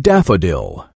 daffodil.